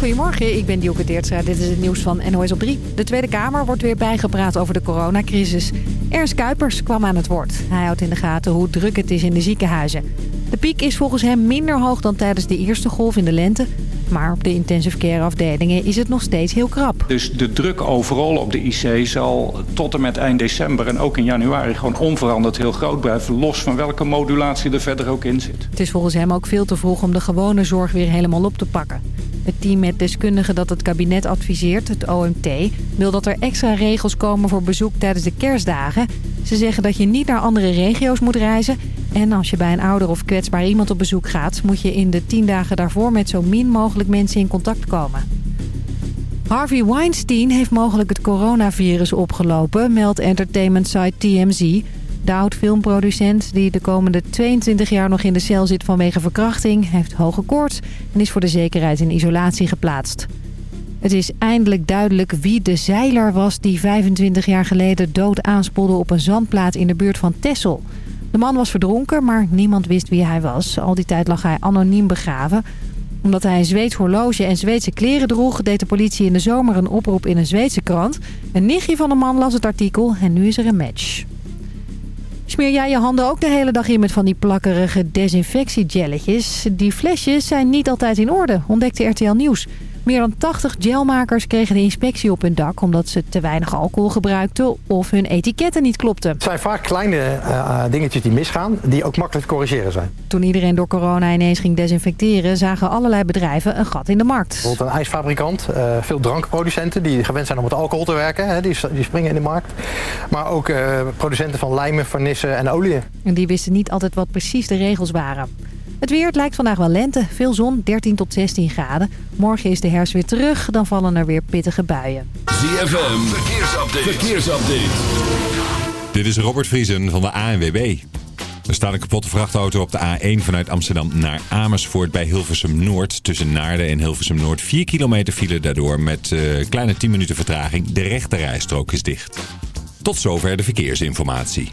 Goedemorgen, ik ben Dioke Deertstra. Dit is het nieuws van NOS op 3. De Tweede Kamer wordt weer bijgepraat over de coronacrisis. Ernst Kuipers kwam aan het woord. Hij houdt in de gaten hoe druk het is in de ziekenhuizen. De piek is volgens hem minder hoog dan tijdens de eerste golf in de lente. Maar op de intensive care afdelingen is het nog steeds heel krap. Dus de druk overal op de IC zal tot en met eind december en ook in januari gewoon onveranderd heel groot blijven. Los van welke modulatie er verder ook in zit. Het is volgens hem ook veel te vroeg om de gewone zorg weer helemaal op te pakken. Het team met deskundigen dat het kabinet adviseert, het OMT, wil dat er extra regels komen voor bezoek tijdens de kerstdagen. Ze zeggen dat je niet naar andere regio's moet reizen. En als je bij een ouder of kwetsbaar iemand op bezoek gaat... moet je in de tien dagen daarvoor met zo min mogelijk mensen in contact komen. Harvey Weinstein heeft mogelijk het coronavirus opgelopen, meldt entertainment site TMZ. De oud-filmproducent, die de komende 22 jaar nog in de cel zit vanwege verkrachting... heeft hoge koorts en is voor de zekerheid in isolatie geplaatst. Het is eindelijk duidelijk wie de zeiler was die 25 jaar geleden dood aanspoelde op een zandplaat in de buurt van Texel. De man was verdronken, maar niemand wist wie hij was. Al die tijd lag hij anoniem begraven. Omdat hij een Zweeds horloge en Zweedse kleren droeg... deed de politie in de zomer een oproep in een Zweedse krant. Een nichtje van de man las het artikel en nu is er een match. Smeer jij je handen ook de hele dag in met van die plakkerige desinfectiegelletjes? Die flesjes zijn niet altijd in orde, ontdekte RTL Nieuws. Meer dan 80 gelmakers kregen de inspectie op hun dak... omdat ze te weinig alcohol gebruikten of hun etiketten niet klopten. Het zijn vaak kleine uh, dingetjes die misgaan, die ook makkelijk te corrigeren zijn. Toen iedereen door corona ineens ging desinfecteren... zagen allerlei bedrijven een gat in de markt. Bijvoorbeeld een ijsfabrikant, uh, veel drankproducenten... die gewend zijn om met alcohol te werken, hè, die, die, springen in de markt. Maar ook uh, producenten van lijmen, vernissen en oliën. En die wisten niet altijd wat precies de regels waren. Het weer, het lijkt vandaag wel lente. Veel zon, 13 tot 16 graden. Morgen is de herfst weer terug, dan vallen er weer pittige buien. ZFM, verkeersupdate. verkeersupdate. Dit is Robert Vriesen van de ANWB. Er staat een kapotte vrachtauto op de A1 vanuit Amsterdam naar Amersfoort bij Hilversum Noord. Tussen Naarden en Hilversum Noord 4 kilometer file daardoor met uh, kleine 10 minuten vertraging. De rechte rijstrook is dicht. Tot zover de verkeersinformatie.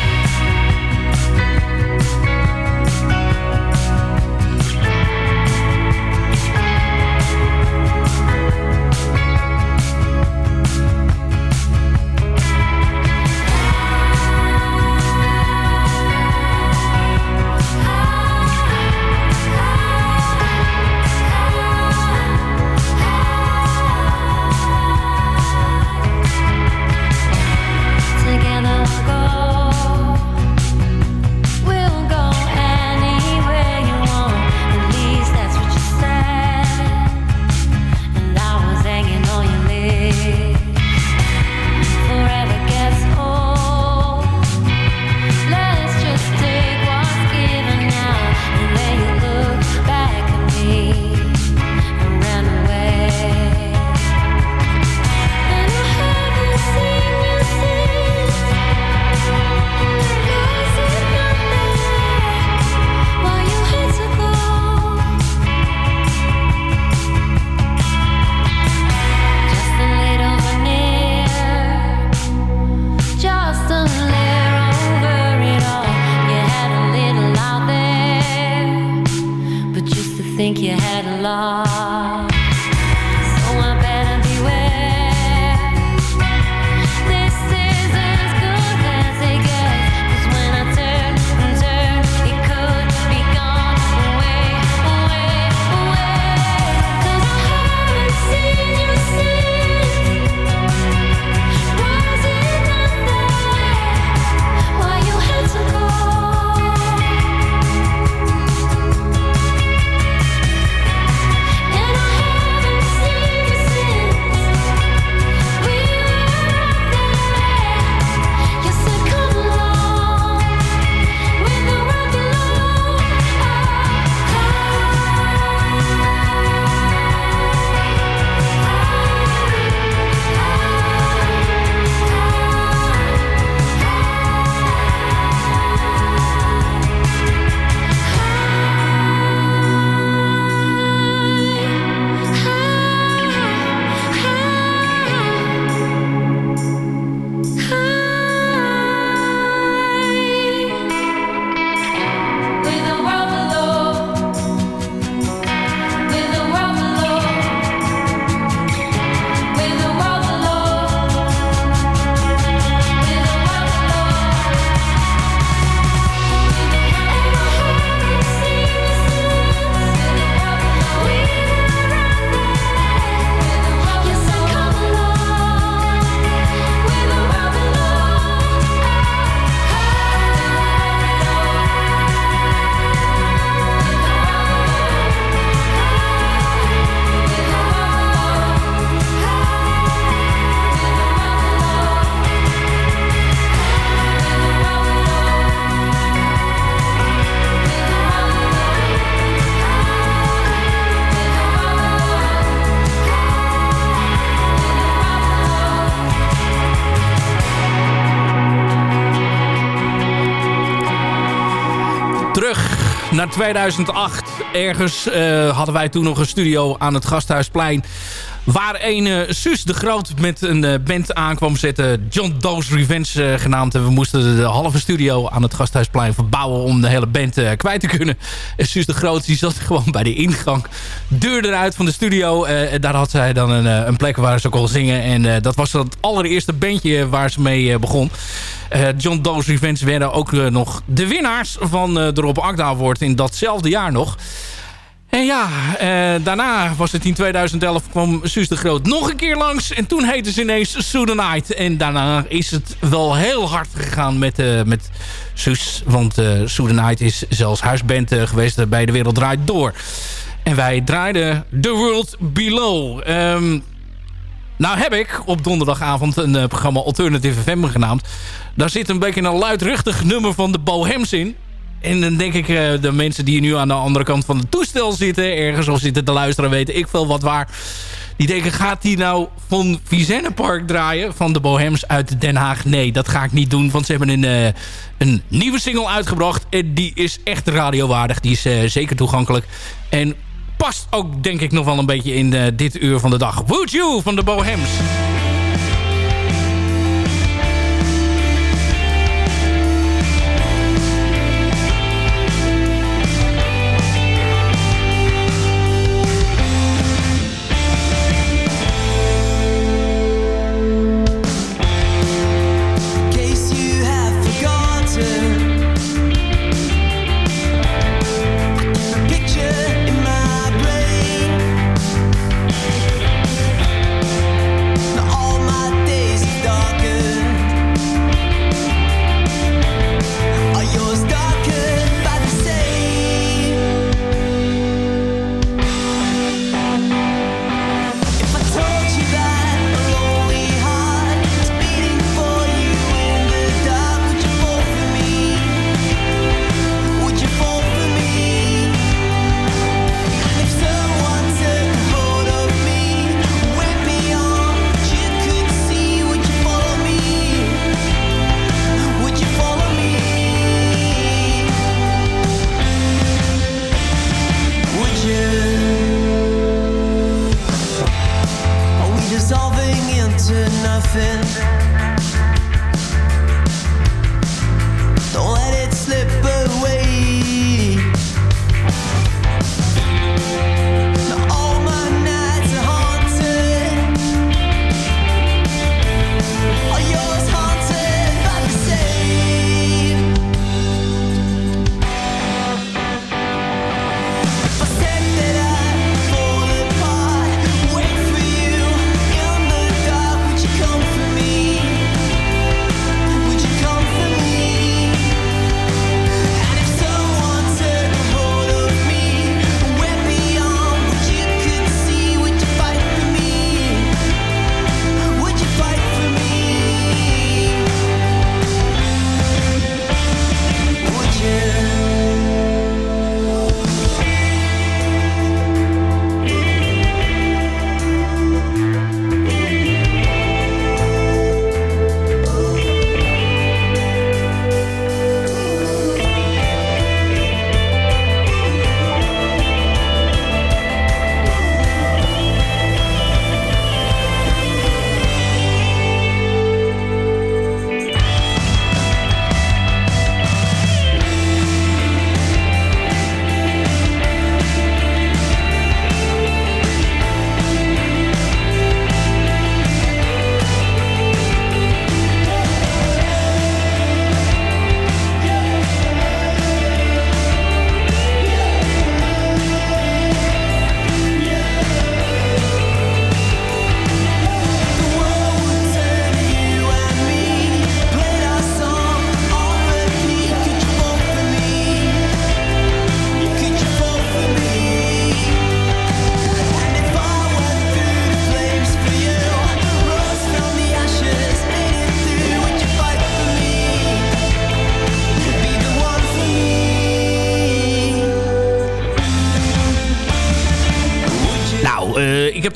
Naar 2008. Ergens eh, hadden wij toen nog een studio aan het Gasthuisplein. Waar een uh, Suus de Groot met een uh, band aankwam zetten. John Doe's Revenge uh, genaamd. En we moesten de halve studio aan het Gasthuisplein verbouwen... om de hele band kwijt te kunnen. En Suus de Groot die zat gewoon bij de ingang. Deur eruit van de studio. daar had zij dan een, een, plek waar ze kon zingen. En dat was het allereerste bandje waar ze mee begon. John Doe's Revenge werden ook nog de winnaars van de Rob Akda Award... in datzelfde jaar nog... En ja, eh, daarna was het in 2011 kwam Suus de Groot nog een keer langs. En toen heette ze ineens Night. En daarna is het wel heel hard gegaan met, uh, met Suus. Want uh, Sue Night is zelfs huisband geweest bij De Wereld Draait Door. En wij draaiden The World Below. Um, nou heb ik op donderdagavond een programma Alternative FM genaamd. Daar zit een beetje een luidruchtig nummer van de Bohems in. En dan denk ik, uh, de mensen die nu aan de andere kant van het toestel zitten... ergens of zitten te luisteren, weten ik veel wat waar... die denken, gaat die nou van Park draaien... van de Bohems uit Den Haag? Nee, dat ga ik niet doen, want ze hebben een, uh, een nieuwe single uitgebracht... en die is echt radiowaardig, die is uh, zeker toegankelijk... en past ook, denk ik, nog wel een beetje in dit uur van de dag. Would You van de Bohems.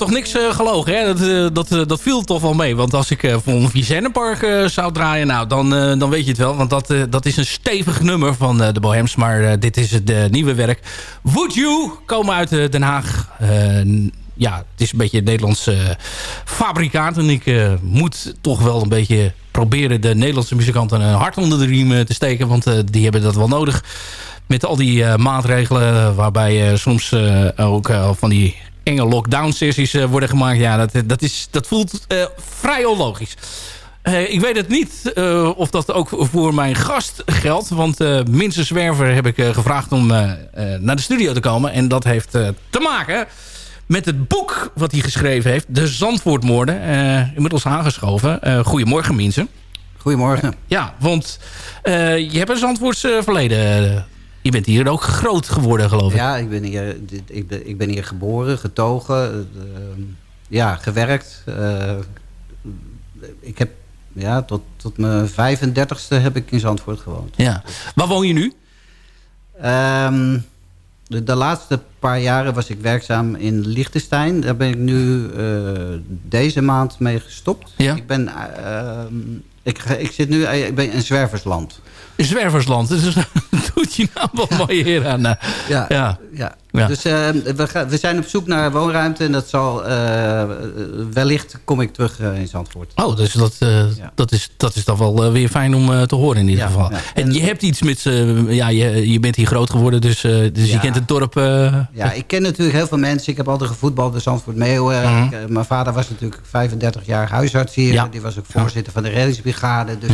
Toch niks eh, gelogen. Hè? Dat, eh, dat, eh, dat viel toch wel mee. Want als ik uh, voor Vizennepark uh, zou draaien... Nou, dan, uh, dan weet je het wel. Want dat, dat is een stevig nummer van de Bohems. Maar dit is het nieuwe werk. Would You komen uit Den Haag. ja, het is een beetje een Nederlandse fabrikaat. En ik moet toch wel een beetje proberen... de Nederlandse muzikanten een hart onder de riem te steken. Want die hebben dat wel nodig met al die uh, maatregelen waarbij uh, soms uh, ook van die enge lockdown sessies worden gemaakt. Ja, dat, dat, is, dat voelt vrij onlogisch. ik weet het niet of dat ook voor mijn gast geldt. Want Minse Zwerver heb ik gevraagd om naar de studio te komen. En dat heeft te maken met het boek wat hij geschreven heeft. De Zandvoortmoorden. inmiddels aangeschoven. goedemorgen Minse. Goedemorgen. ja, want je hebt een Zandvoorts verleden je bent hier ook groot geworden, geloof ik. Ja, ik ben hier, ik ben, ik ben hier geboren, getogen, uh, ja, gewerkt. Uh, ik heb, ja, tot, tot mijn 35ste heb ik in Zandvoort gewoond. Ja. Waar woon je nu? Um, de, de, laatste paar jaren was ik werkzaam in Liechtenstein. Daar ben ik nu uh, deze maand mee gestopt. Ja. Ik, ben, ik, ik zit nu ik ben in zwerversland zwerversland. Dus doet je nou wel mooi hier aan. Ja, ja. ja. ja. Dus uh, we, gaan, we zijn op zoek naar woonruimte. En dat zal uh, wellicht kom ik terug uh, in Zandvoort. Oh, dus dat, ja. dat, is, dat is dan wel weer fijn om te horen in ieder geval. En, en, je hebt iets met... ja, je, je bent hier groot geworden, dus, dus je kent het dorp... ja, ik ken natuurlijk heel veel mensen. Ik heb altijd gevoetbald bij Zandvoort Meeuwen. -huh. mijn vader was natuurlijk 35 jaar huisarts hier. Die was ook voorzitter van de reddingsbrigade. Dus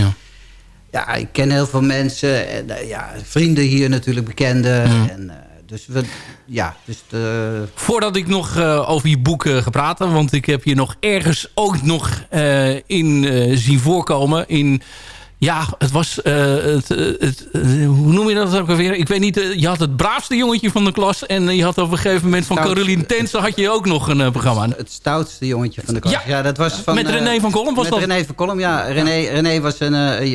ja, ik ken heel veel mensen. En, uh, ja, vrienden hier natuurlijk, bekenden. Mm. En, uh, dus we, ja, dus de... Voordat ik nog uh, over je boek ga praten... want ik heb je nog ergens ook nog in zien voorkomen... in ja, het was... Uh, het, het, hoe noem je dat ook alweer? Ik weet niet, je had het braafste jongetje van de klas... en je had op een gegeven moment van Caroline Tense... had je ook nog een programma. Het stoutste jongetje van de klas. Ja, ja dat was van, met René van Kolm was met dat? Met René van Kolm, ja. René, René was, een,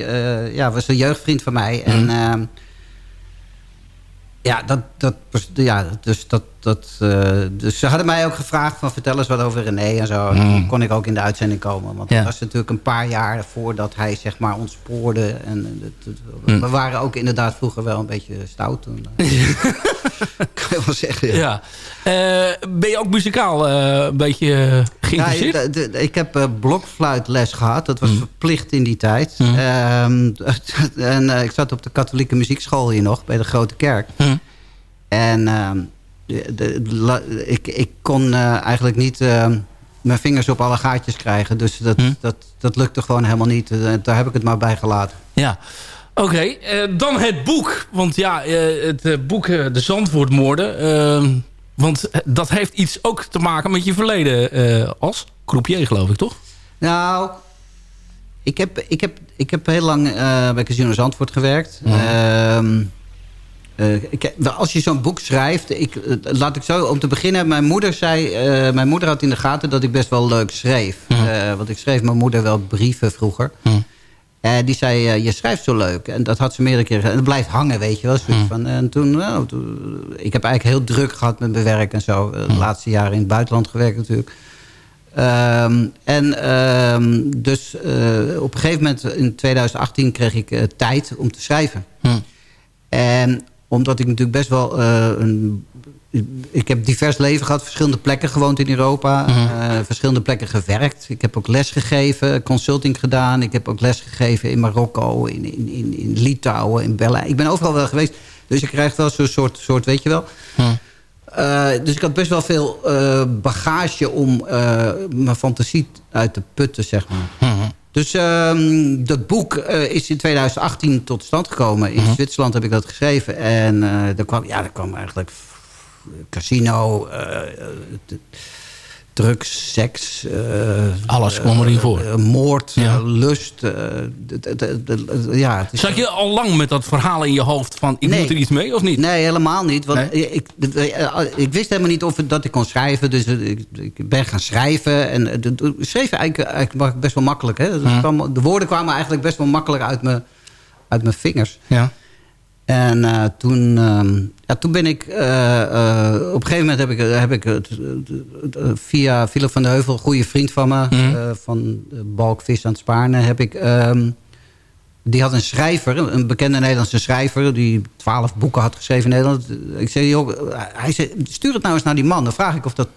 ja, was een jeugdvriend van mij. En mm. ja, dat, dat, ja, dus dat... dat uh, dus ze hadden mij ook gevraagd van vertel eens wat over René en zo. Mm. Dan kon ik ook in de uitzending komen. Want ja. dat was natuurlijk een paar jaar voordat hij zeg maar ontspoorde. En het, mm. we waren ook inderdaad vroeger wel een beetje stout. En, kan je wel zeggen. Ja. ja. Uh, ben je ook muzikaal uh, een beetje geïnteresseerd? Ja, ik heb blokfluitles gehad. Dat was mm. verplicht in die tijd. Um, en ik zat op de katholieke muziekschool hier nog. Bij de Grote Kerk. En ehm, de, de, ik, ik kon uh, eigenlijk niet uh, mijn vingers op alle gaatjes krijgen. Dus dat, hm? dat, dat lukte gewoon helemaal niet. Uh, daar heb ik het maar bij gelaten. Ja, oké. Okay. dan het boek. Want ja, het boek De Zandwoordmoorden. Ehm, want dat heeft iets ook te maken met je verleden als croupier, geloof ik, toch? Nou, ik heb, ik heb, ik heb heel lang bij Casino Zandvoort gewerkt. Hm. Uh, ik, als je zo'n boek schrijft... Ik, laat ik zo om te beginnen. Mijn moeder, zei, uh, mijn moeder had in de gaten dat ik best wel leuk schreef. Mm. Uh, want ik schreef mijn moeder wel brieven vroeger. Mm. die zei, je schrijft zo leuk. En dat had ze meerdere keren En het blijft hangen, weet je wel. Mm. Van, en toen, nou, toen, ik heb eigenlijk heel druk gehad met mijn werk en zo. De laatste jaren in het buitenland gewerkt natuurlijk. Um, en um, dus op een gegeven moment in 2018 kreeg ik tijd om te schrijven. En omdat ik natuurlijk best wel... Uh, een, ik heb divers leven gehad, verschillende plekken gewoond in Europa. Uh, verschillende plekken gewerkt. Ik heb ook les gegeven, consulting gedaan. Ik heb ook les gegeven in Marokko, in, in, in, in Litouwen, in Berlijn. Ik ben overal wel geweest. Dus je krijgt wel zo'n soort, soort, weet je wel... -huh. Uh, dus ik had best wel veel uh, bagage om uh, mijn fantasie uit te putten, zeg maar. -huh. Dus um, dat boek uh, is in 2018 tot stand gekomen. In uh -huh. Zwitserland heb ik dat geschreven. En er, kwam, ja, er kwam eigenlijk casino, uh, drugs, seks. Alles kwam erin voor. moord, ja. lust. ja, Zat je al lang met dat verhaal in je hoofd van ik nee. moet er iets mee of niet? Nee, helemaal niet. Want nee? ik, ik, ik, wist helemaal niet of dat ik kon schrijven. Dus ik, ik ben gaan schrijven. En schreven eigenlijk, eigenlijk best wel makkelijk. Hè? Dus kwam, de woorden kwamen eigenlijk best wel makkelijk uit mijn, uit mijn vingers. Ja. En eh, toen, ehm, ja, toen ben ik... eh, eh, op een gegeven moment heb ik, heb ik het, via Philip van de Heuvel... een goede vriend van me... Eh, van Balkvis aan het Spaarne... heb ik... ehm, die had een schrijver, een bekende Nederlandse schrijver... die twaalf boeken had geschreven in Nederland. Ik zei, joh, hij zei, stuur het nou eens naar die man. Dan vraag ik of dat...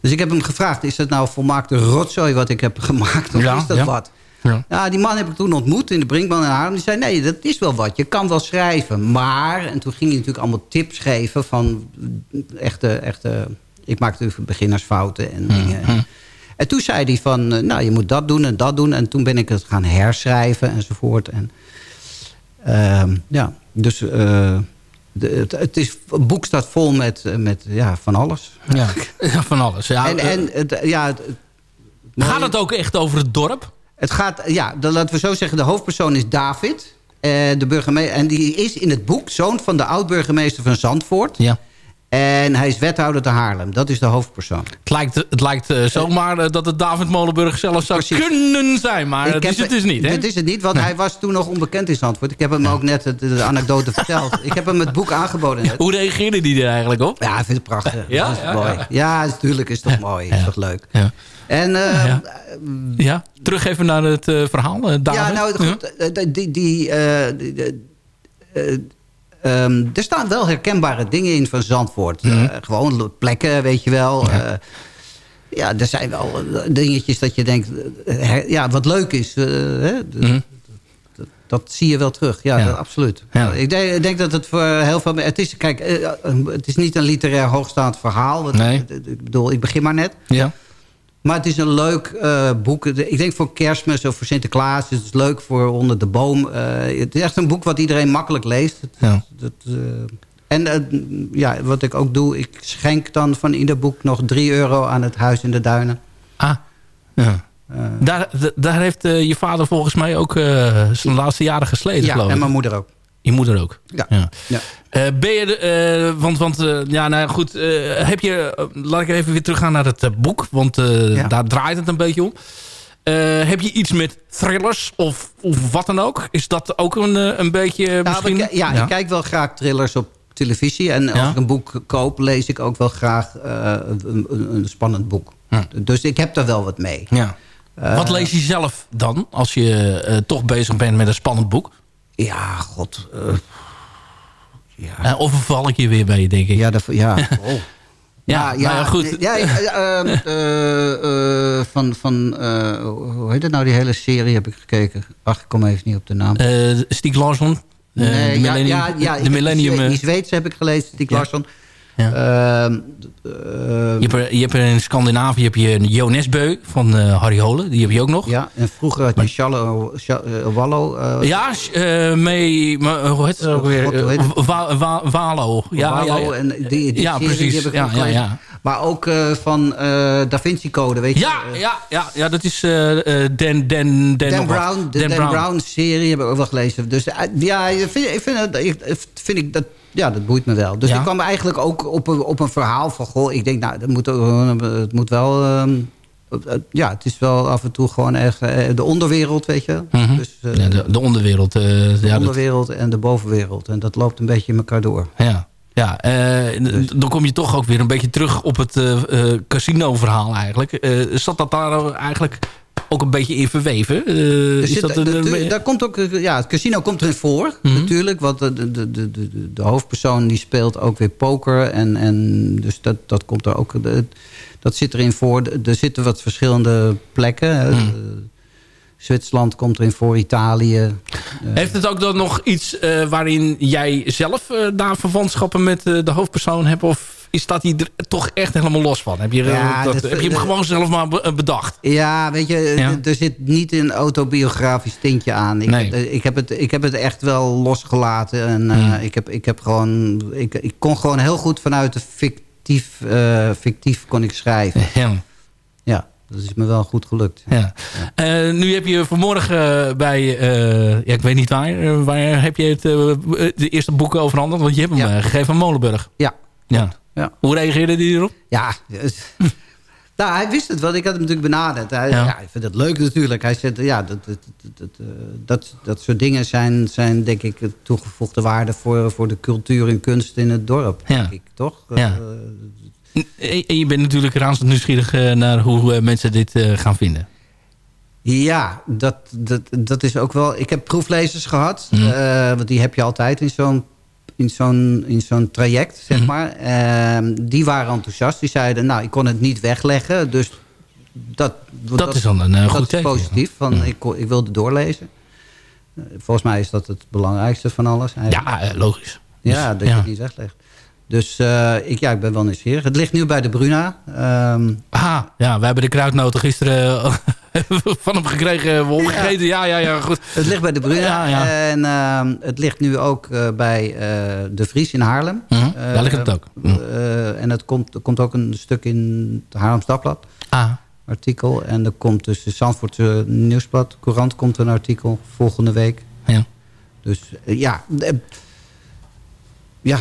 Dus ik heb hem gevraagd, is dat nou volmaakte rotzooi wat ik heb gemaakt? Of Ja, is dat ja. wat? Ja. Ja, die man heb ik toen ontmoet in de Brinkman in Haarlem. Die zei, nee, dat is wel wat. Je kan wel schrijven. Maar, en toen ging hij natuurlijk allemaal tips geven van echte... echte ik maakte natuurlijk beginnersfouten en dingen. En toen zei hij van, eh, nou, je moet dat doen en dat doen. En toen ben ik het gaan herschrijven enzovoort. En, ehm, ja, dus eh, de, het, het is, het boek staat vol met, met ja, van alles. Ja, van alles. Ja, en, en het, ja, het- gaat het ook echt over het dorp? Het gaat, ja, laten we zo zeggen, de hoofdpersoon is David. eh, de burgemeester, en die is in het boek zoon van de oud-burgemeester van Zandvoort. Ja. En hij is wethouder te Haarlem. Dat is de hoofdpersoon. Het lijkt, het lijkt eh, zomaar eh, dat het David Molenburg zelf zou Precies. kunnen zijn. Maar Ik dat heb- is het dus niet, hè? Dat is het niet, want hij was toen nog onbekend in Zandvoort. Ik heb hem ook net het- de anekdote verteld. Ik heb hem het boek aangeboden. Hoe reageerde die er eigenlijk op? Ja, hij vindt het prachtig. Ja? Dat is Ja, mooi. ja. Ja, natuurlijk is het toch mooi. Is toch leuk. Ja. En eh, Ja. Ja, terug even naar het eh, verhaal, eh, David. Ja, nou, goed, eh, die, die, eh, eh, ehm, er staan wel herkenbare dingen in van Zandvoort. Mhm. Gewoon plekken, weet je wel. Ja. ja, er zijn wel dingetjes dat je denkt... her- ja, wat leuk is. hè, Mhm. dat, zie je wel terug. Ja, Ja. dat- absoluut. Ja. Ik, denk, dat het voor heel veel... Het is, kijk, het is niet een literair hoogstaand verhaal. Nee. Ik bedoel, ik begin maar net. Ja. Maar het is een leuk eh, boek. Ik denk voor kerstmis of voor Sinterklaas. Het is leuk voor onder de boom. Eh, het is echt een boek wat iedereen makkelijk leest. Het- Ja. dat, eh, en ja, wat ik ook doe, ik schenk dan van ieder boek nog 3 euro aan het Huis in de Duinen. Ah, ja. Daar, daar heeft je vader volgens mij ook zijn laatste jaren gesleten, ja, geloof ik. en mijn moeder ook. Je moeder ook. Ja. Ja. Ja. Eh, ben je, de, eh, want, want eh, ja, nou goed, heb je, laat ik even weer teruggaan naar het boek, want Ja. daar draait het een beetje om. Heb je iets met thrillers of, of wat dan ook? Is dat ook een, een beetje Ja, misschien? ik, ja, ik kijk wel graag thrillers op televisie. En als ik een boek koop, lees ik ook wel graag een, een, spannend boek. Dus ik heb daar wel wat mee. Ja. wat lees je zelf dan, als je toch bezig bent met een spannend boek? Ja, god. eh, ja. Eh, of val ik je weer bij, denk ik? Ja, dat, ja. Oh. Ja, ja, goed. Ja, van, van eh, hoe heet het nou, die hele serie heb ik gekeken. Ach, ik kom even niet op de naam. Stieg Larsson? Nee, de ja, Millennium, ja, ja, de Millennium Die eh, Zweedse heb ik gelezen, Stieg. Larsson. Ja. Ehm, eh, Je hebt, er, je hebt er in Scandinavië heb je Jo Nesbø van eh, Harry Holen. Die heb je ook nog. ja, en vroeger had je Shallow, Sha- eh, Wallow. eh, Ja, eh, mee, maar, hoe heet het ook weer? Wa- Wa- Walo. Ja, Wallow ja, ja. en die, die Ja, serie, precies. Die Ja, ja, ja. Maar ook eh, van eh Da Vinci Code, weet je. Ja, ja, ja, ja, dat is Dan, Dan, Dan. Brown, de Dan, Brown. serie heb ik ook wel gelezen. Dus ja, ik vind, ik vind, ik, vind ik dat, ja, dat boeit me wel. Dus Ja. ik kwam eigenlijk ook op een, op een verhaal van... Goh, ik denk, nou, dat moet, ook- het moet wel... ehm, eh, ja, het is wel af en toe gewoon echt eh, de onderwereld, weet je. Mhm. Dus eh, Ja, de, de onderwereld. eh, de ja, dat- onderwereld en de bovenwereld. En dat loopt een beetje in elkaar door. ja. Ja, eh, Dus- dan kom je toch ook weer een beetje terug op het eh, eh, casino-verhaal eigenlijk. Eh, zat dat daar eigenlijk ook een beetje in verweven? Eh, is dat een- de- de- een- daar komt ook, eh, ja, het casino komt erin voor, Mhm. natuurlijk. Want de, de, de, de, de, hoofdpersoon die speelt ook weer poker. En, en dus dat, dat komt er ook. dat zit erin voor. Er zitten wat verschillende plekken. Mhm. Eh, Zwitserland komt erin voor, Italië. Eh, Heeft het ook dan nog iets eh, waarin jij zelf eh, daar verwantschappen met eh, de hoofdpersoon hebt? Of is dat hij er toch echt helemaal los van? Heb je, eh, Ja, dat, dat- heb je hem gewoon zelf maar eh, bedacht? Ja, weet je, Ja. d- er zit niet een autobiografisch tintje aan. Ik, Nee. heb, ik, heb het, ik heb het echt wel losgelaten. En eh, Hmm. ik, heb, ik heb gewoon... Ik, ik kon gewoon heel goed vanuit de fictief, eh, fictief kon ik schrijven. Ja. Ja, dat is me wel goed gelukt. Ja. Eh, nu heb je vanmorgen eh, bij, eh, ja, ik weet niet waar, eh, waar heb je het, eh, de eerste boeken overhandigd? Want je hebt hem Ja. eh, gegeven aan Molenburg. Ja. Ja. Ja. Hoe reageerde die erop? Ja, dus- Nou, hij wist het wel. Ik had hem natuurlijk benaderd. Hij, Ja. ja. ik vind het leuk natuurlijk. Hij zegt, ja, dat, dat, dat, dat, eh, dat, soort dingen zijn, zijn denk ik toegevoegde waarde voor, voor de cultuur en kunst in het dorp. Ja. Denk ik, toch? Ja. Eh, En je bent natuurlijk razend nieuwsgierig eh, naar hoe mensen dit gaan vinden. Ja, dat, dat, dat is ook wel... Ik heb proeflezers gehad. Mhm. want die heb je altijd in zo'n in zo'n in zo'n traject, zeg Mhm. maar. Ehm, die waren enthousiast. Die zeiden, nou, ik kon het niet wegleggen. Dus dat, Dat is dan een, eh, dat goed is teken. positief. Van, ik, ik wilde doorlezen. Eh, volgens mij is dat het belangrijkste van alles. eigenlijk. Ja, eh, logisch. Ja, Dus, dat je het niet weglegt. Dus ik, ja, ik ben wel nieuwsgierig. Het ligt nu bij de Bruna. Ah, ja, we hebben de kruidnoten gisteren van hem gekregen. We opgegeten. Ja, ja, ja, goed. Het ligt bij de Bruna. Ja, ja. En ehm, het ligt nu ook eh, bij eh, De Vries in Haarlem. Mhm, Eh, daar ligt het ook. Mhm. eh, en het komt, er komt ook een stuk in het Haarlems Dagblad. Ah, Artikel. En er komt dus de Zandvoortse Nieuwsblad. Courant komt een artikel volgende week. ja. Dus eh, ja... eh, ja,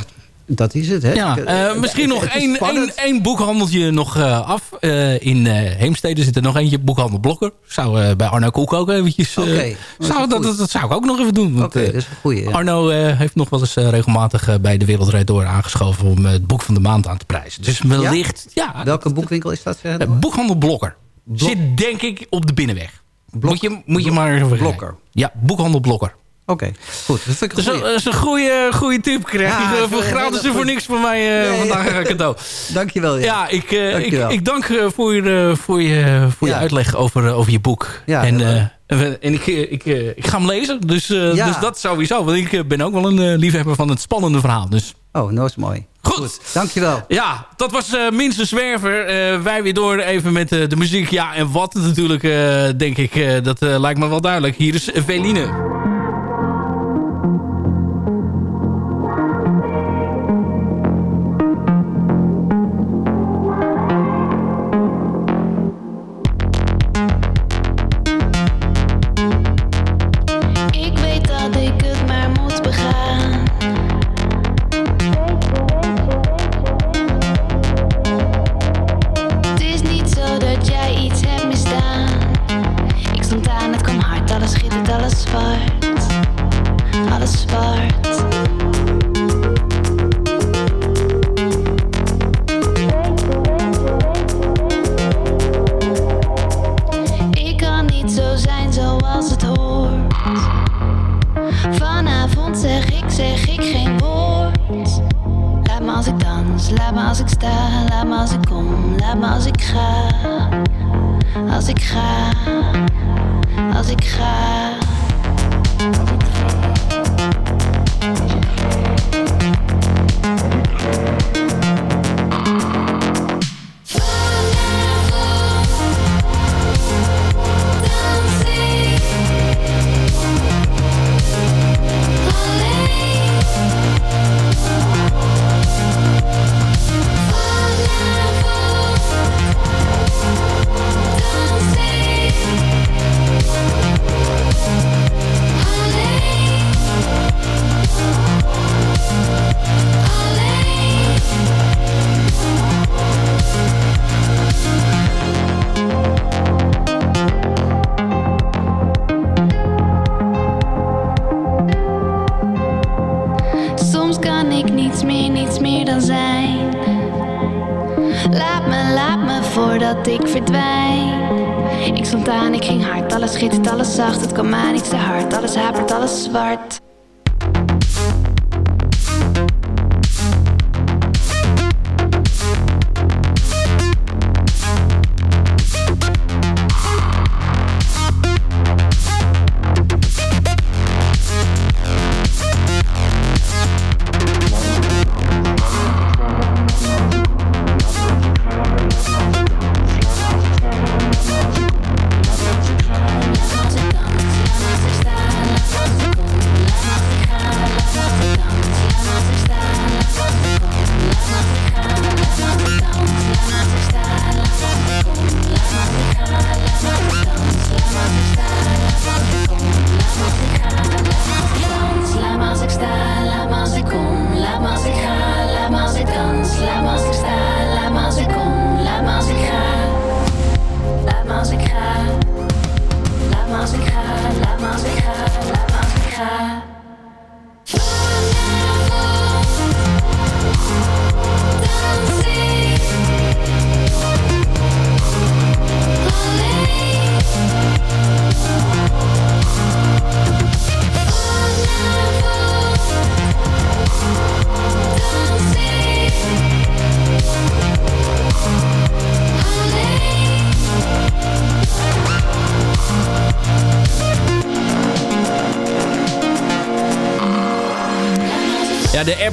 dat is het. Hè? Ja, eh, eh, misschien nog één, één, één boekhandeltje nog eh, af. In Heemstede zit er nog eentje, boekhandel Blokker. Zou bij Arno Koek ook eventjes... is zou, dat, dat, dat zou ik ook nog even doen. want, dat is een goeie. ja. Arno heeft nog wel eens regelmatig bij de Wereldrijd Door aangeschoven... om het boek van de maand aan te prijzen. Dus wellicht... Ja, Welke boekwinkel is dat? Boekhandel Blokker. Zit denk ik op de binnenweg. moet je, moet je maar even Blokker. Ja, boekhandel Blokker. Oké, goed. Dat vind ik een goeie. een goede, goede tip. Krijg je voor gratis en voor niks van mij eh, vandaag een cadeau. Dankjewel. Ja. Ja, ik, eh, ik, ik dank eh, voor, je, voor, je, voor je uitleg over, eh, over je boek. Ja, en eh, en ik, eh, ik, eh, ik ga hem lezen. Dus, eh, Ja. dus dat sowieso. Want ik eh, ben ook wel een eh, liefhebber van het spannende verhaal. Dus Oh, dat is mooi. goed. Dankjewel. Ja, dat was eh Minste Zwerver. Eh, wij weer door even met eh, de muziek. Ja, en wat natuurlijk, eh, denk ik. eh, dat eh, lijkt me wel duidelijk. Hier is Veline.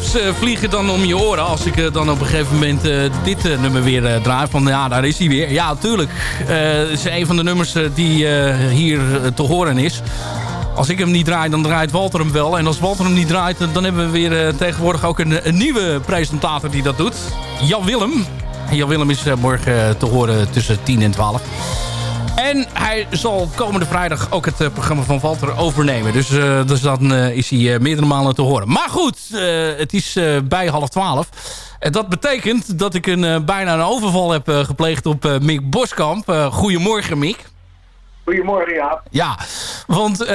Apps eh, vliegen dan om je oren als ik eh, dan op een gegeven moment eh, dit nummer weer draai. Van ja, daar is hij weer. Ja, tuurlijk. Het is een van de nummers die hier te horen is. Als ik hem niet draai, dan draait Walter hem wel. En als Walter hem niet draait, dan hebben we weer tegenwoordig ook een, nieuwe presentator die dat doet. Jan Willem. Jan Willem is morgen te horen tussen 10 en 12. En hij zal komende vrijdag ook het eh, programma van Walter overnemen. Dus, eh, dus dan eh, is hij meerdere malen te horen. Maar goed, het is bij half twaalf. En dat betekent dat ik een, bijna een overval heb gepleegd op Mick Boskamp. Goedemorgen, Mick. Goedemorgen, Jaap. Ja, want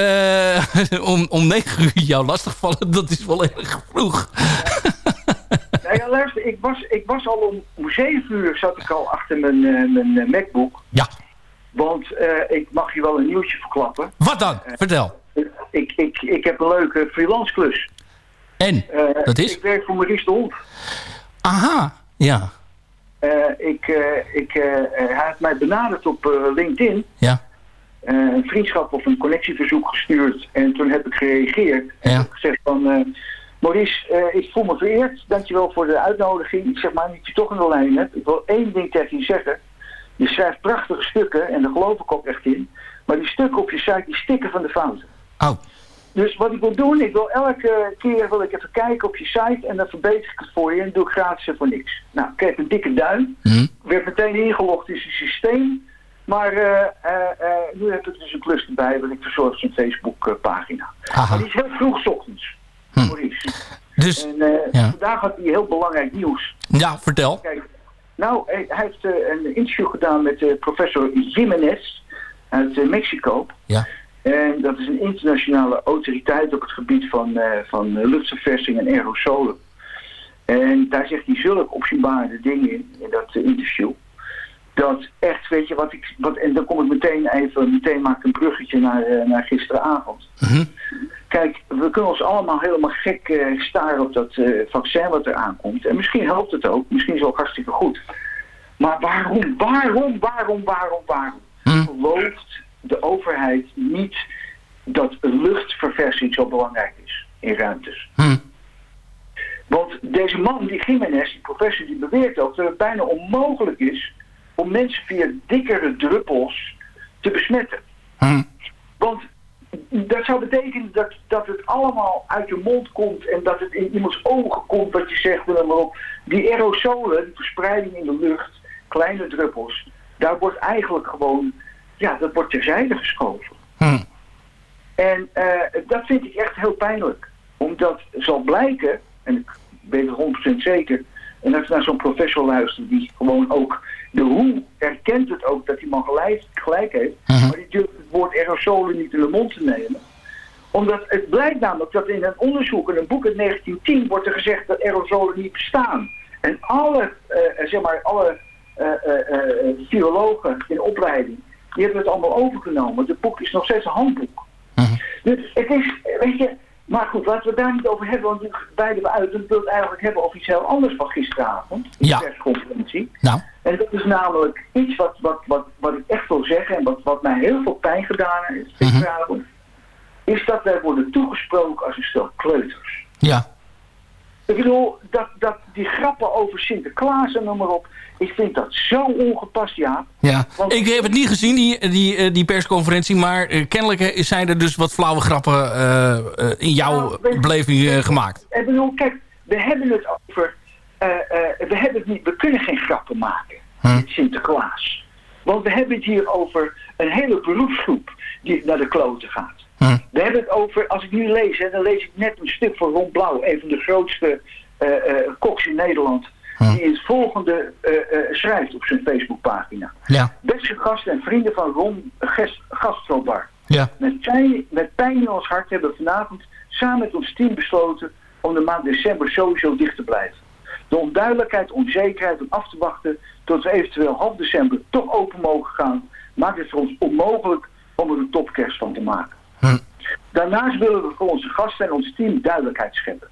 om, om negen uur jou lastigvallen, dat is wel erg vroeg. Nou ja, luister, ik was, ik was al om, om 7 uur zat ik al achter mijn, mijn MacBook. Ja. Want eh, ik mag je wel een nieuwtje verklappen. Wat dan? Vertel. Ik, ik, ik heb een leuke freelance klus. En? Eh, dat is? Ik werk voor Maurice de Hond. Aha, ja. Eh, ik, eh, ik, eh, eh, hij heeft mij benaderd op eh, LinkedIn. Ja. Eh, een vriendschap of een connectieverzoek gestuurd. En toen heb ik gereageerd. En heb ik gezegd van... eh, Maurice, eh, ik voel me vereerd. Dankjewel voor de uitnodiging. Ik zeg maar, dat je toch een lijn hebt. Ik wil één ding tegen je zeggen. Je schrijft prachtige stukken en daar geloof ik ook echt in. Maar die stukken op je site, die stikken van de fouten. Oh. Dus wat ik wil doen, ik wil elke keer wil ik even kijken op je site en dan verbeter ik het voor je en doe ik gratis voor niks. Nou, ik kreeg een dikke duim. Hm. Werd meteen ingelogd in zijn systeem. Maar eh, eh, eh, nu heb ik dus een klus erbij, want ik verzorg zijn Facebook eh, pagina. Maar die is heel vroeg ochtends, Maurice. Dus, en ja. vandaag had hij heel belangrijk nieuws. Ja, vertel. Kijk, nou, hij, heeft eh, een interview gedaan met eh, professor Jimenez uit eh, Mexico. Ja. En dat is een internationale autoriteit op het gebied van, van luchtverversing en aerosolen. En daar zegt hij zulke opzienbarende dingen in, in dat interview. Dat echt, weet je, wat ik. Wat, en dan kom ik meteen even, meteen maak ik een bruggetje naar, naar gisteravond. Kijk, we kunnen ons allemaal helemaal gek eh, staren op dat eh, vaccin wat er aankomt. En misschien helpt het ook, misschien is het ook hartstikke goed. Maar waarom, waarom, waarom, waarom, waarom gelooft de overheid niet dat luchtverversing zo belangrijk is in ruimtes? Want deze man, die Jiménez, die professor, die beweert ook dat het bijna onmogelijk is om mensen via dikkere druppels te besmetten. Want dat zou betekenen dat, dat het allemaal uit je mond komt en dat het in iemands ogen komt wat je zegt. En dan maar op. Die aerosolen, die verspreiding in de lucht, kleine druppels, daar wordt eigenlijk gewoon, ja, dat wordt terzijde geschoven. En eh, dat vind ik echt heel pijnlijk. Omdat zal blijken, en ik weet het 100% zeker, en als ik naar zo'n professor luister die gewoon ook de hoe erkent het ook dat die man gelijk, gelijk heeft, maar die durft het woord aerosolen niet in de mond te nemen. Omdat het blijkt namelijk dat in een onderzoek, in een boek uit 1910, wordt er gezegd dat aerosolen niet bestaan. En alle, eh, zeg maar, alle eh, virologen in opleiding, die hebben het allemaal overgenomen. Het boek is nog steeds een handboek. Dus het is, weet je, maar goed, laten we het daar niet over hebben, want nu wijden we uit. Ik wil het eigenlijk hebben over iets heel anders van gisteravond, de Ja. persconferentie. Nou. En dat is namelijk iets wat, wat, wat, wat ik echt wil zeggen en wat, wat mij heel veel pijn gedaan heeft, gisteravond, is dat wij worden toegesproken als een stel kleuters. Ja. Ik bedoel, dat, dat die grappen over Sinterklaas en noem maar op, ik vind dat zo ongepast, ja. Ja, ik heb het niet gezien, die, die, eh, die persconferentie. Maar eh, kennelijk zijn er dus wat flauwe grappen eh, in jouw beleving eh, gemaakt. Ik bedoel, kijk, we hebben het over, we, hebben het niet, we kunnen geen grappen maken met Sinterklaas. Want we hebben het hier over een hele beroepsgroep die naar de kloten gaat. We hebben het over, als ik nu lees, hè, dan lees ik net een stuk van Ron Blauw, een van de grootste koks in Nederland, die het volgende eh, eh, schrijft op zijn Facebookpagina. Ja. Beste gasten en vrienden van Ron Gest, Gastrobar. Ja. Met, pijn, met pijn in ons hart hebben we vanavond samen met ons team besloten om de maand december sowieso dicht te blijven. De onduidelijkheid, onzekerheid om af te wachten tot we eventueel half december toch open mogen gaan, maakt het voor ons onmogelijk om er een topkerst van te maken. Daarnaast willen we voor onze gasten en ons team duidelijkheid scheppen.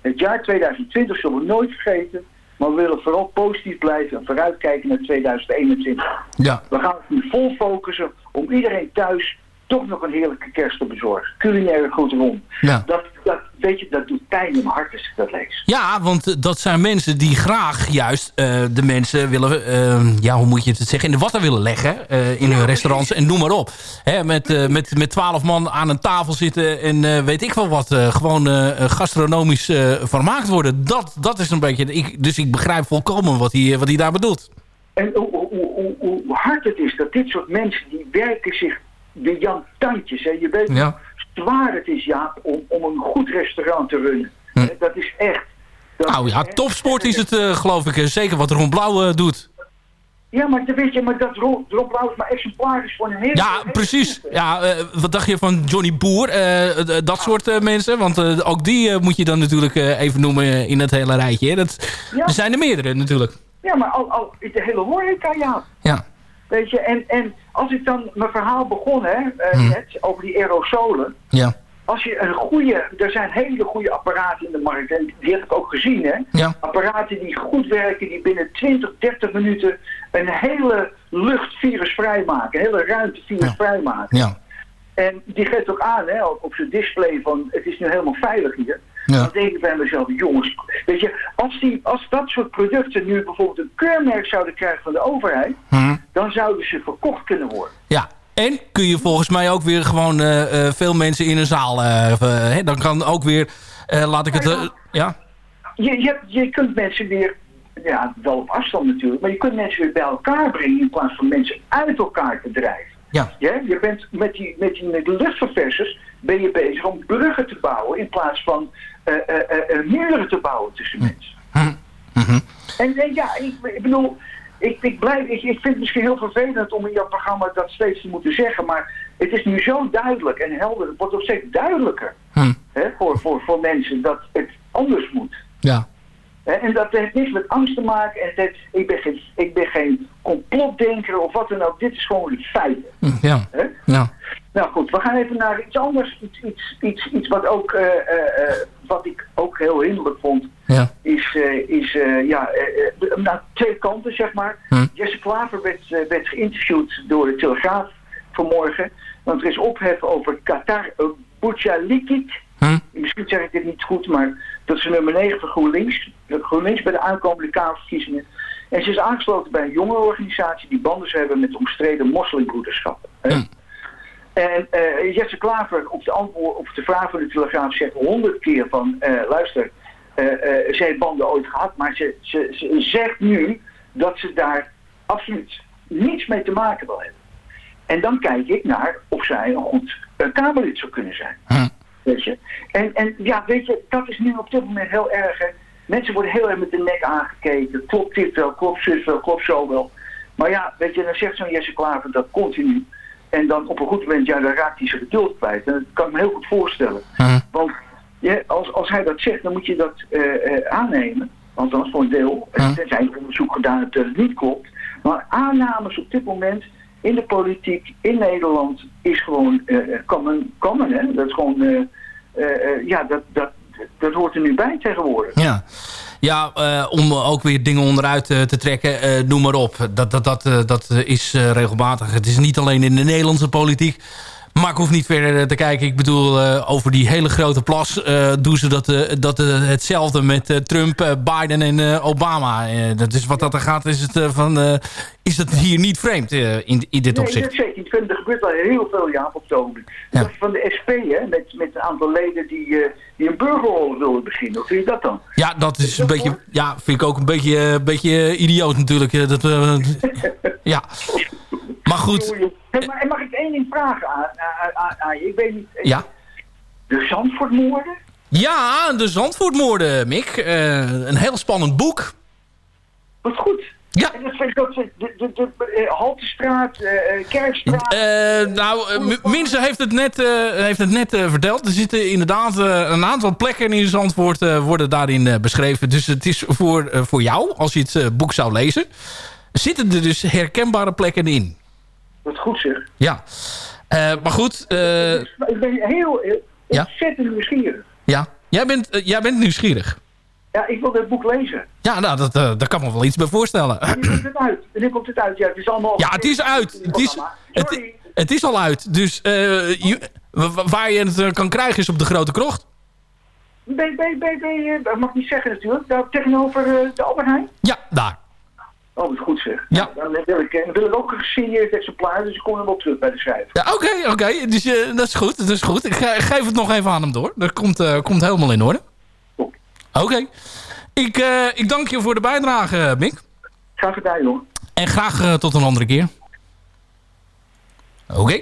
Het jaar 2020 zullen we nooit vergeten, maar we willen vooral positief blijven en vooruitkijken naar 2021. Ja. We gaan het nu vol focussen om iedereen thuis toch nog een heerlijke kerst te bezorgen. Culinaire goed rond. Ja. Dat, dat, weet je, dat doet pijn in mijn hart als ik dat lees. Ja, want eh, dat zijn mensen die graag juist eh, de mensen willen... eh, ja, hoe moet je het zeggen? In de watten willen leggen. eh, in hun restaurants en noem maar op. Hè, met, met, met twaalf man aan een tafel zitten en weet ik wel wat. gewoon gastronomisch vermaakt worden. Dat, dat is een beetje... Ik, dus ik begrijp volkomen wat hij, wat hij daar bedoelt. En hoe, hoe, hoe, hoe hard het is dat dit soort mensen, die werken zich de Jan Tandjes. Hè. Je weet Ja. hoe zwaar het is, Jaap, om, om een goed restaurant te runnen. Hè, Dat is echt... Dat Nou ja, topsport is het eh, geloof ik. zeker wat Ron Blauw eh, doet. Ja, maar dat weet je, maar dat Rob Blauw is maar exemplarisch voor een hele... Ja, precies. Ja, eh, wat dacht je van Johnny Boer? Dat soort mensen. Want ook die moet je dan natuurlijk even noemen in het hele rijtje. hè. Dat, Ja. Er zijn er meerdere natuurlijk. Ja, maar al, al de hele horeca, ja. Ja. Weet je, en, en als ik dan mijn verhaal begon, hè, eh, Hmm. net, over die aerosolen. Ja. Als je een goede, er zijn hele goede apparaten in de markt, en die heb ik ook gezien, hè. Ja. Apparaten die goed werken, die binnen 20, 30 minuten een hele lucht virusvrij maken, een hele ruimte virusvrij maken. Ja. En die geeft ook aan, hè, op, op zijn display van, het is nu helemaal veilig hier. Ja. Dan denk ik bij mezelf, jongens, weet je, als, die, als dat soort producten nu bijvoorbeeld een keurmerk zouden krijgen van de overheid, Hm. dan zouden ze verkocht kunnen worden. Ja. En kun je volgens mij ook weer gewoon eh, eh, veel mensen in een zaal... eh, hè, dan kan ook weer... laat ik het... ja? Je, je, je kunt mensen weer, ja, wel op afstand natuurlijk, maar je kunt mensen weer bij elkaar brengen in plaats van mensen uit elkaar te drijven. Ja. Ja, je bent met die, met die met de luchtverversers ben je bezig om bruggen te bouwen in plaats van eh, muren te bouwen tussen mensen. En, en ja, ik, ik bedoel, ik, ik, blijf, ik, ik vind het misschien heel vervelend om in jouw programma dat steeds te moeten zeggen, maar het is nu zo duidelijk en helder, het wordt ook steeds duidelijker Hm. hè, voor, voor, voor mensen dat het anders moet. Ja. En dat heeft niks met angst te maken. En heeft- ik, ben geen, ik ben geen complotdenker of wat dan ook. Dit is gewoon het feit. Hm, Ja. Ja. Nou goed, we gaan even naar iets anders. Iets, iets, iets, iets wat, ook, eh, eh, eh, wat ik ook heel hinderlijk vond. Ja. Is, is ja, eh, nou, twee kanten zeg maar. Hm. Jesse Klaver werd, werd geïnterviewd door de Telegraaf vanmorgen. Want er is ophef over Qatar Bouchalikic. Hm. Misschien zeg ik dit niet goed, maar dat is nummer 9 van GroenLinks. GroenLinks bij de aankomende Kamerverkiezingen. En ze is aangesloten bij een jongerenorganisatie die banden zou hebben met de omstreden moslimbroederschap. hè. En eh, Jesse Klaver op de, antwoord, op de vraag van de Telegraaf zegt honderd keer van... eh, luister, ze heeft banden ooit gehad, maar ze, ze, ze zegt nu dat ze daar absoluut niets mee te maken wil hebben. En dan kijk ik naar of zij een goed Kamerlid zou kunnen zijn. Weet je? En, en ja, weet je, dat is nu op dit moment heel erg. hè. Mensen worden heel erg met de nek aangekeken. Klopt dit wel, klopt zus wel, klopt zo wel. Maar ja, weet je, dan zegt zo'n Jesse Klaver dat continu. En dan op een goed moment, ja, dan raakt hij zijn geduld kwijt. En dat kan ik me heel goed voorstellen. Want ja, als, als hij dat zegt, dan moet je dat eh, aannemen. Althans voor een deel. En Tenzij een onderzoek gedaan hebt dat het niet klopt. Maar aannames op dit moment in de politiek in Nederland is gewoon eh common, common hè. Dat is gewoon, ja, dat, dat, dat hoort er nu bij tegenwoordig. Ja, ja eh, om ook weer dingen onderuit eh, te trekken, eh, noem maar op. Dat, dat, dat, dat is regelmatig. Het is niet alleen in de Nederlandse politiek. Maar ik hoef niet verder te kijken. Ik bedoel, over die hele grote plas doen ze dat, dat, hetzelfde met Trump, Biden en Obama. Dat is wat dat er gaat, is het, van, is dat hier niet vreemd in, in dit Nee, opzicht. dat zeker. Er gebeurt wel heel veel, ja, op het ogenblik. Van de SP, hè, met, met een aantal leden die, die een burgeroorlog wilden beginnen. Hoe vind je dat dan? Ja, dat is een beetje, ja, vind ik ook een beetje, een beetje idioot natuurlijk. eh, Dat, eh, ja. Maar goed, Hey, maar mag ik één ding vragen aan, aan, aan, aan je? Ik weet niet. eh, ja. De Zandvoortmoorden? Ja, de Zandvoortmoorden, Mick. Eh, een heel spannend boek. Wat goed. Ja. En dat vind ik dat de, de, de, de eh, Haltestraat, eh, eh, Kerkstraat. Nou, Minze heeft het net, heeft het net verteld. Er zitten inderdaad een aantal plekken in Zandvoort worden daarin beschreven. Dus het is voor, voor jou, als je het boek zou lezen... zitten er dus herkenbare plekken in. Wat goed zeg. Ja. Maar goed, Ik ben heel, heel Ja? ontzettend nieuwsgierig. ja. Jij, bent, jij bent nieuwsgierig. Ja, ik wil dit boek lezen. Ja, nou, dat, eh, daar kan me wel iets bij voorstellen. Wanneer komt het uit? Wanneer komt het uit? Ja, het is allemaal... Ja, het is uit. Het is, het, het is al uit. Dus eh, je- waar je het eh, kan krijgen is op de Grote Krocht. bij, bij, bij, bij, eh, dat mag niet zeggen natuurlijk, daar tegenover eh, de Albert Heijn. Ja, daar. Oh, wat goed zeg. Ja. Dan wil ik, dan wil ik ook een gesigneerd exemplaar, dus ik kom er wel terug bij de schrijver. Ja, oké, oké. Dus dat is goed, dat is goed. Ik, ge- geef het nog even aan hem door. Dat komt, komt helemaal in orde. Oké. Ik, eh, ik dank je voor de bijdrage, Mick. Graag gedaan, jongen. En graag eh, tot een andere keer. Oké.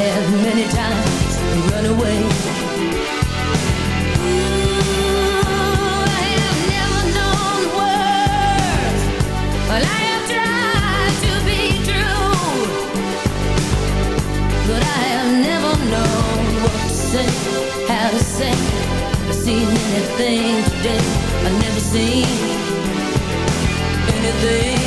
Have many times run away. I have never known words, I have tried to be true. But I have never known what to say, how to say. I've seen anything today, I've never seen anything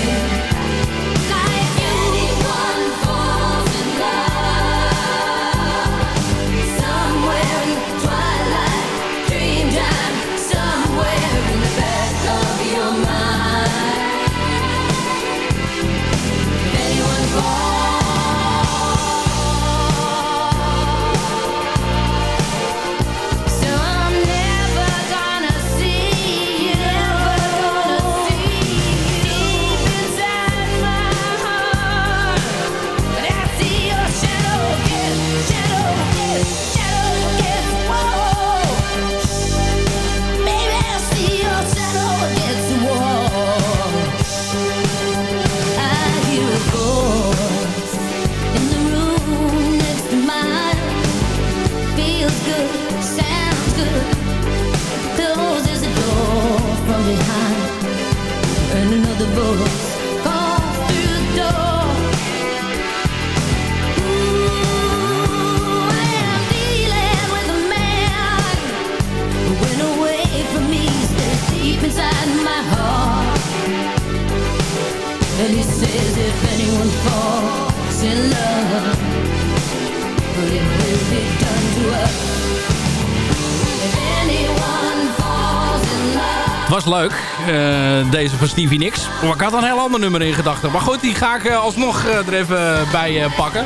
was leuk, eh, deze van Stevie Nicks. Maar ik had een heel ander nummer in gedachten. Maar goed, die ga ik eh, alsnog eh, er even bij pakken.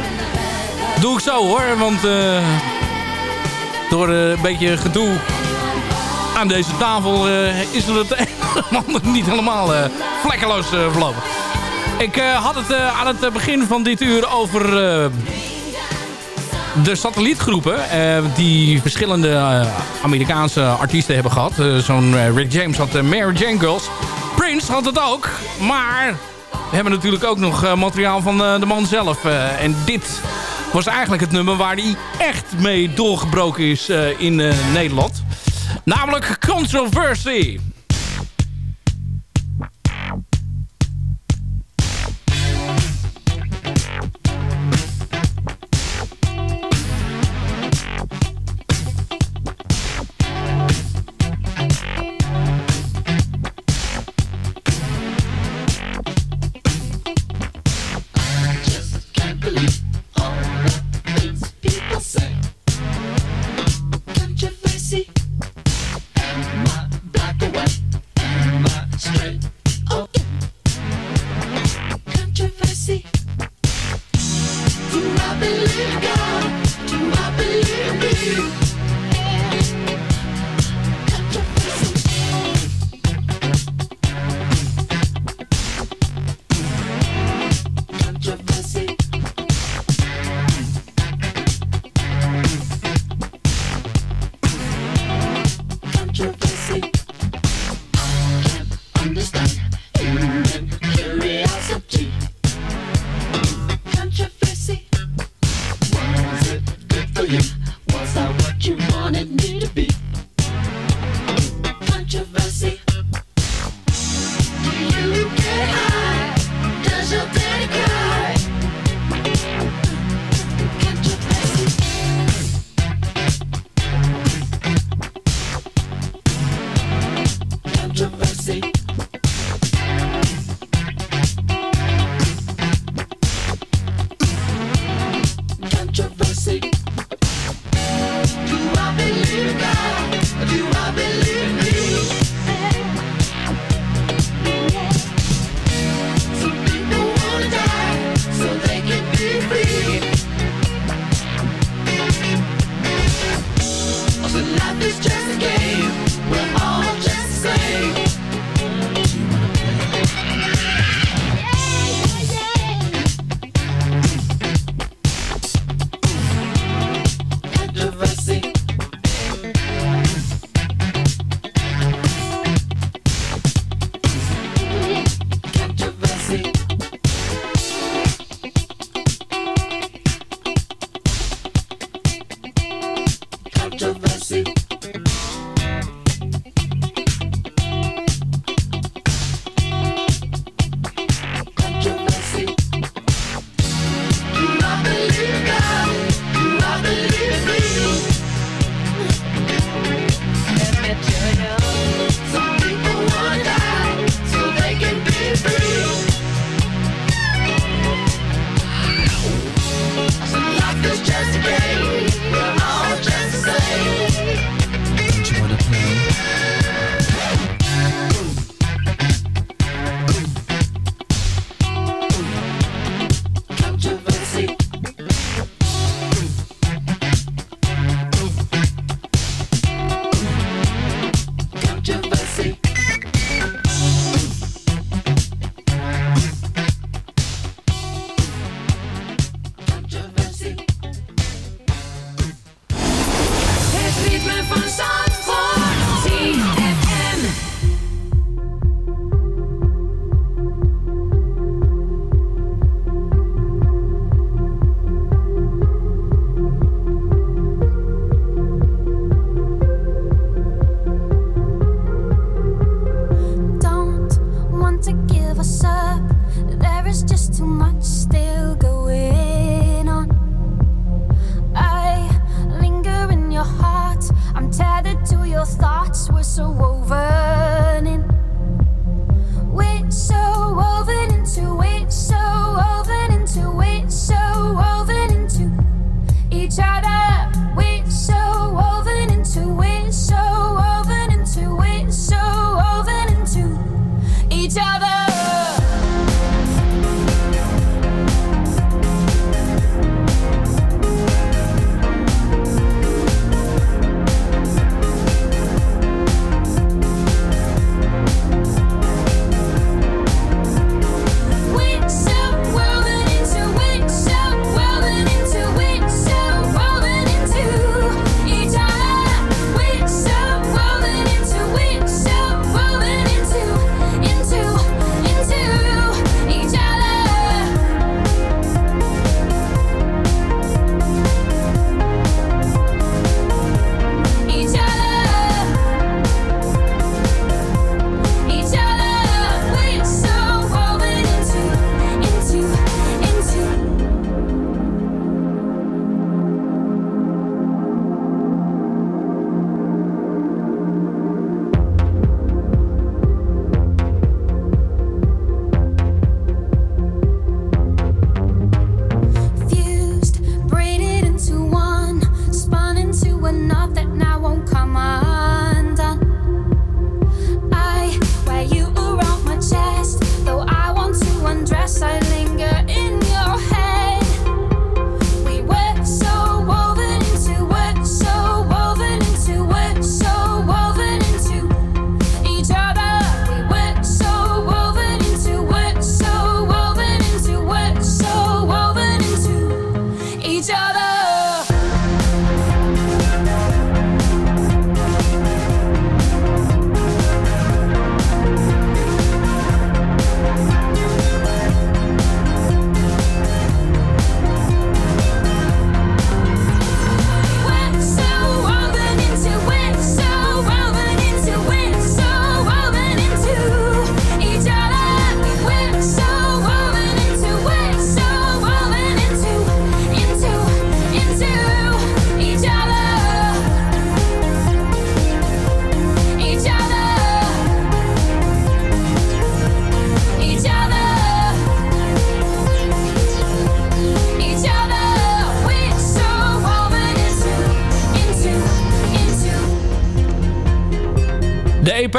Doe ik zo hoor, want door een beetje gedoe aan deze tafel eh, is er het een niet helemaal vlekkeloos verlopen. Ik had het aan het begin van dit uur over de satellietgroepen eh, die verschillende eh, Amerikaanse artiesten hebben gehad. Eh, Zo'n Rick James had Mary Jane Girls. Prince had het ook, maar we hebben natuurlijk ook nog materiaal van de man zelf. en dit was eigenlijk het nummer waar hij echt mee doorgebroken is in Nederland. Namelijk Controversy.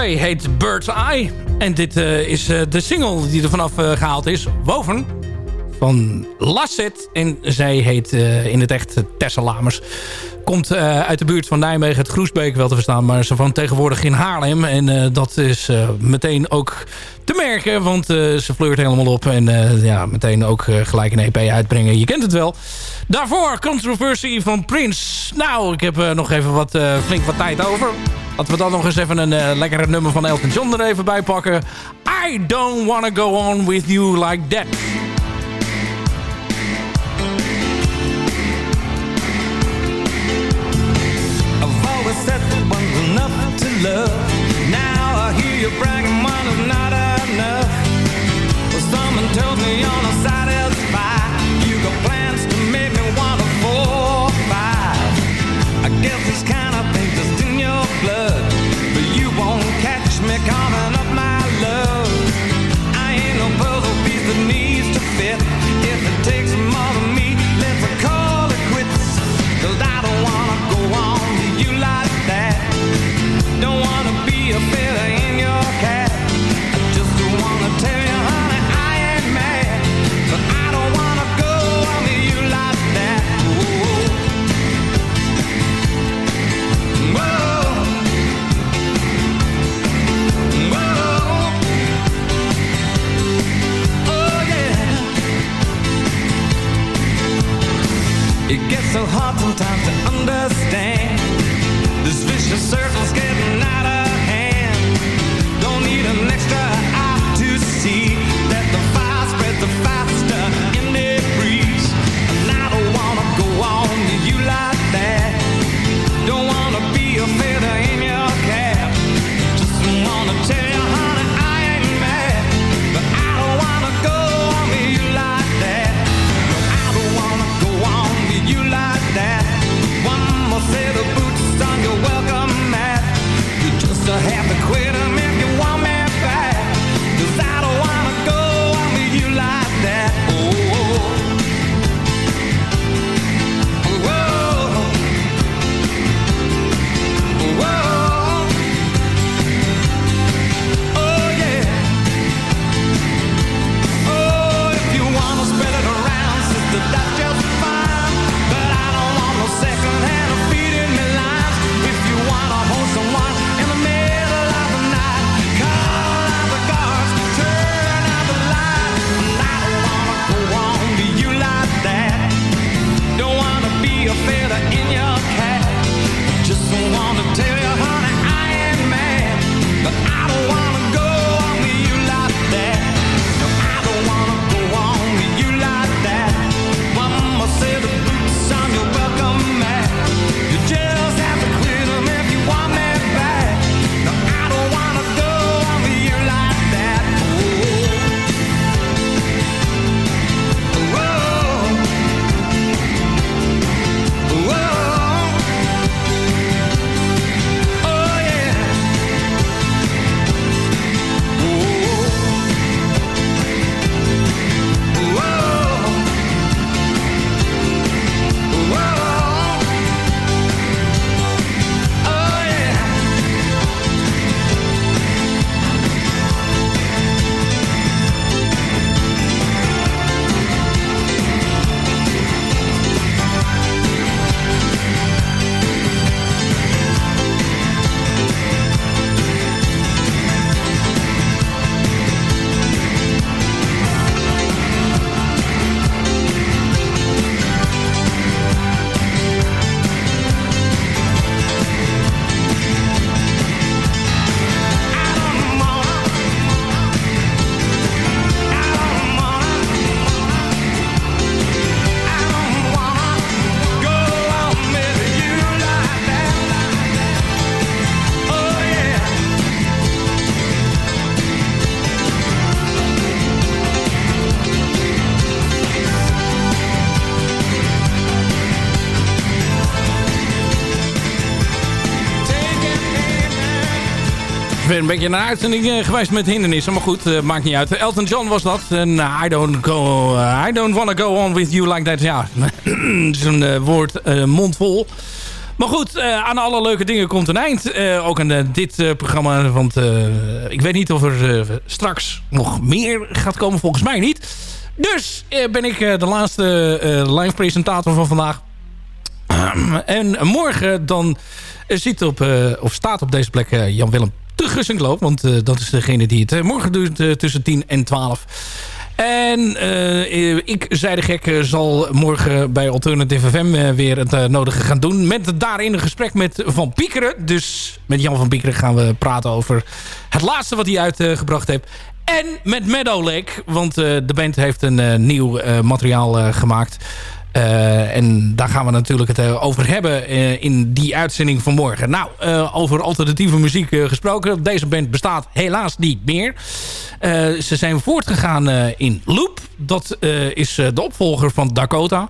Boy heet Bird's Eye. En dit eh, is eh, de single die er vanaf eh, gehaald is. Woven van Lasset. En zij heet in het echt Tessa Lamers. Komt uit de buurt van Nijmegen, het Groesbeek wel te verstaan. Maar ze van tegenwoordig in Haarlem. En dat is meteen ook te merken. Want ze fleurt helemaal op. En ja, meteen ook gelijk een EP uitbrengen. Je kent het wel. Daarvoor Controversy van Prince. Nou, ik heb nog even wat, flink wat tijd over. Laten we dan nog eens even een lekker lekkere nummer van Elton John er even bij pakken. I don't wanna go on with you like that. I've always said that enough to love so hard sometimes to understand. This vicious circle's getting beetje een uitzending eh, geweest met hindernissen. Maar goed, eh, maakt niet uit. Elton John was dat. En I don't, go, I don't wanna go on with you like that. Ja, zo'n woord mondvol. Maar goed, aan alle leuke dingen komt een eind. Ook aan dit programma. Want ik weet niet of er straks nog meer gaat komen. Volgens mij niet. Dus ben ik de laatste live presentator van vandaag. Ehm, en morgen dan zit op, of staat op deze plek Jan-Willem eh, Jan-Willem te Gussinkloop. Want eh, dat is degene die het eh, morgen doet eh, tussen 10 en 12. En ik, zei de gek, zal morgen bij Alternative FM weer het nodige gaan doen. Met daarin een gesprek met Van Piekeren. Dus met Jan van Piekeren gaan we praten over het laatste wat hij uitgebracht heeft. En met Meadow Lake, want de band heeft een nieuw materiaal gemaakt. Eh, en daar gaan we natuurlijk het eh, over hebben eh, in die uitzending van morgen. Nou, over alternatieve muziek gesproken. Deze band bestaat helaas niet meer. Ze zijn voortgegaan in Loop. Dat is de opvolger van Dakota.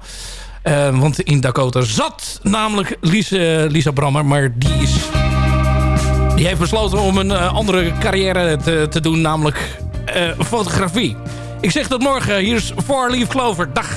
Want in Dakota zat namelijk Lisa, Lisa Brammer. Maar die is... Die heeft besloten om een andere carrière te, te doen. Namelijk fotografie. Ik zeg tot morgen. Hier is Four Leaf Clover. Dag.